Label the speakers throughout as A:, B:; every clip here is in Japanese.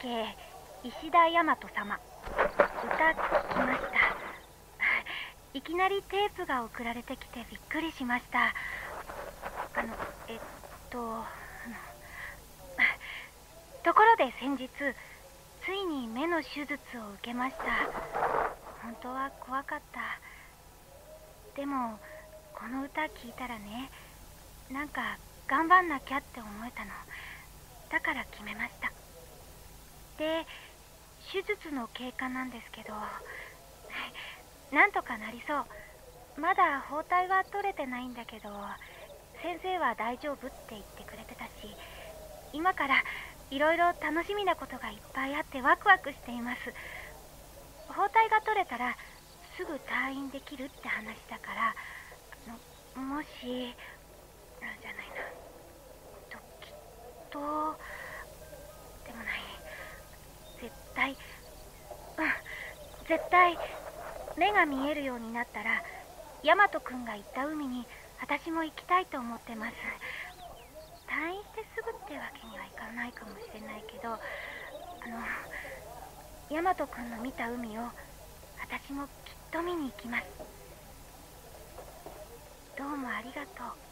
A: 家石田大和様。歌聞きました。いきなりテープが送られてきてびっくりしました。あのえっとあのところで先日ついに目の手術を受けました。本当は怖かった。でもこの歌聞いたらねなんか頑張んなきゃって思えたの。だから決めました。で手術の経過なんですけどはい なんとかなりそう。まだ包帯は取れてないんだけど先生は大丈夫って言ってくれてたし今からいろいろ楽しみなことがいっぱいあってワクワクしています。包帯が取れたらすぐ退院できるって話だからあのもしなんじゃないな。ときっとでもない絶対うん絶対目が見えるようになったらヤマト君が行った海に私も行きたいと思ってます。退院してすぐってわけにはいかないかもしれないけどあのヤマト君の見た海を私もきっと見に行きます。どうもありがとう。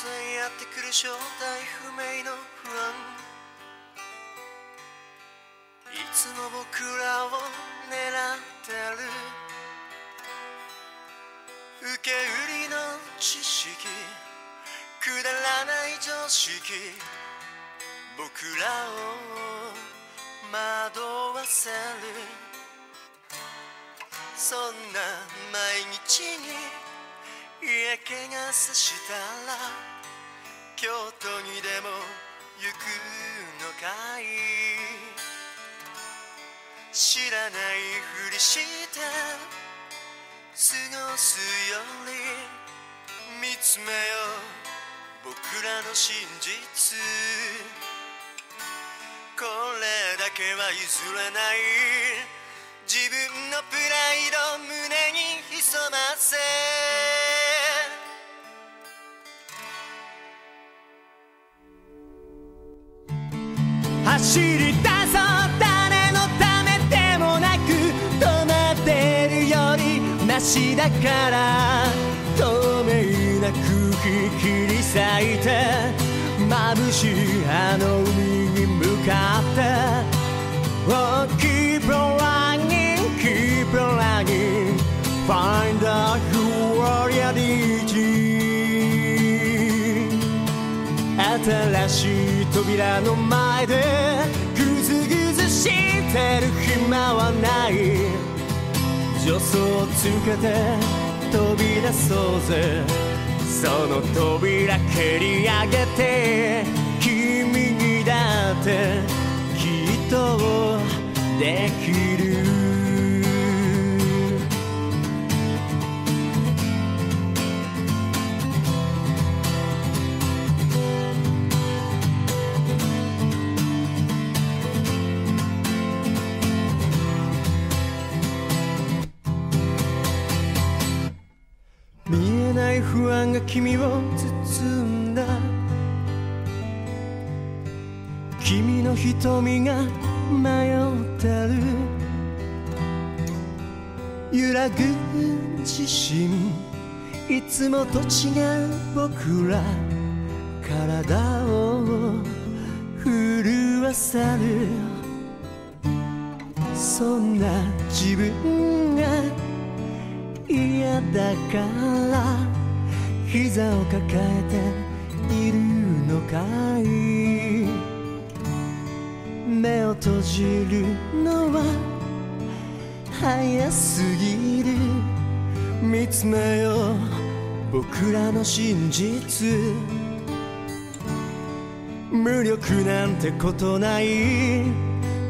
B: 突然やってくる正体不明の不安いつも僕らを狙ってる。受け売りの知識くだらない常識。僕らを惑わせる。そんな毎日に嫌気がさしたら京都にでも行くのかい？知らないふりして過ごすより見つめよう僕らの真実。これだけは譲れない。自分のプライド胸に潜ませ。
C: 走り出そう誰のためでもなく止まってるよりマシだから透明な空気切り裂いて眩しいあの海に向かって Oh keep on running keep on running find out who reality 新しい扉の前てる暇はない。助走をつけて飛び出そうぜ。その扉蹴り上げて君にだってきっとできる。不安が君を包んだ。君の瞳が迷ってる。揺らぐ自信いつもと違う僕ら。体を震わせる。そんな自分が嫌だから。膝を抱えているのかい目を閉じるのは早すぎる見つめよう僕らの真実無力なんてことない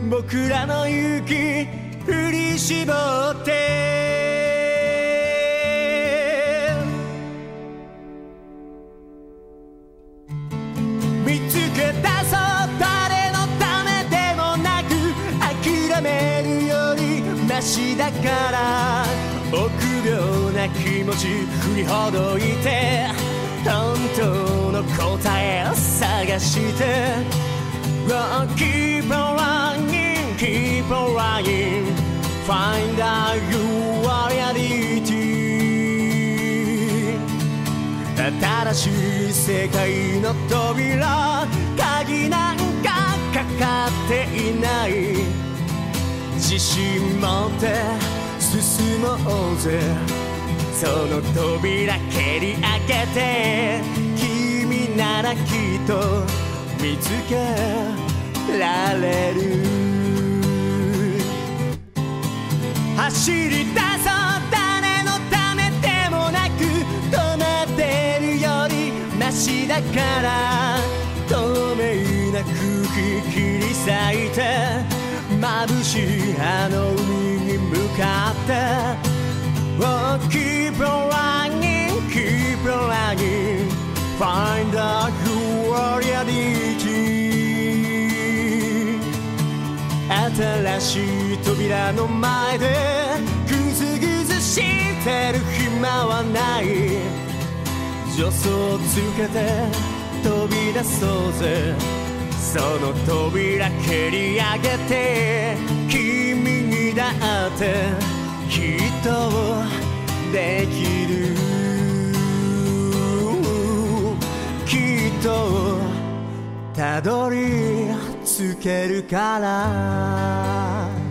C: 僕らの勇気振り絞ってから臆病な気持ち振りほどいて本当の答えを探して Oh, keep on running, keep on running Find out your reality. 新しい世界の扉鍵なんかかかっていない。自信持って進もうぜ。その扉蹴り開けて君ならきっと見つけられる。走り出そう誰のためでもなく止まってるよりマシだから。透明な空気切り裂いて眩しいあの海向かって Oh, keep on running, keep on running Find out who are reality 新しい扉の前でグズグズしてる暇はない助走をつけて飛び出そうぜその扉蹴り上げてだってきっとできる。きっとたどり着けるから。